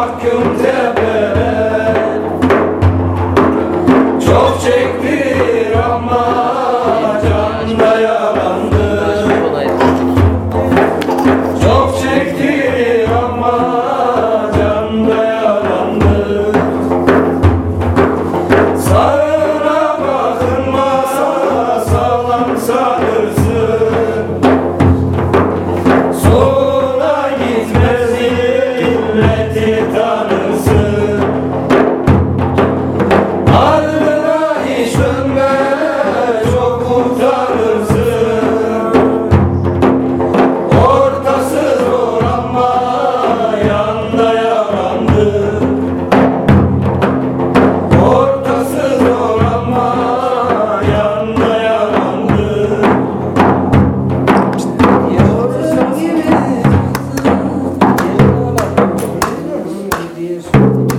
hakkım Çok çektir ama can Çok çektir ama can dayanandı Sağına bakınma sağlam